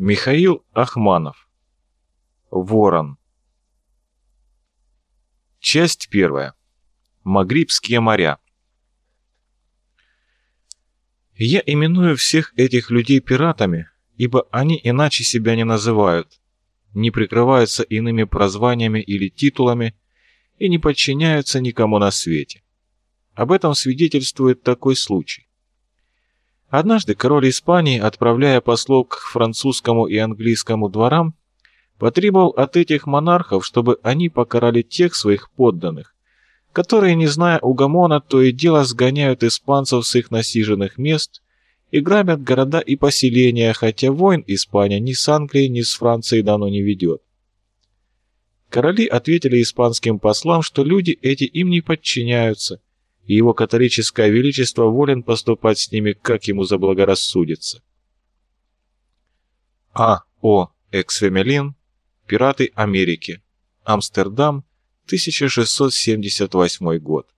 Михаил Ахманов. Ворон. Часть первая. Магрибские моря. Я именую всех этих людей пиратами, ибо они иначе себя не называют, не прикрываются иными прозваниями или титулами и не подчиняются никому на свете. Об этом свидетельствует такой случай. Однажды король Испании, отправляя послов к французскому и английскому дворам, потребовал от этих монархов, чтобы они покарали тех своих подданных, которые, не зная угомона, то и дело сгоняют испанцев с их насиженных мест и грабят города и поселения, хотя войн Испания ни с Англией, ни с Францией давно не ведет. Короли ответили испанским послам, что люди эти им не подчиняются, и его католическое величество волен поступать с ними, как ему заблагорассудится. А. О. Эксфемелин. Пираты Америки. Амстердам. 1678 год.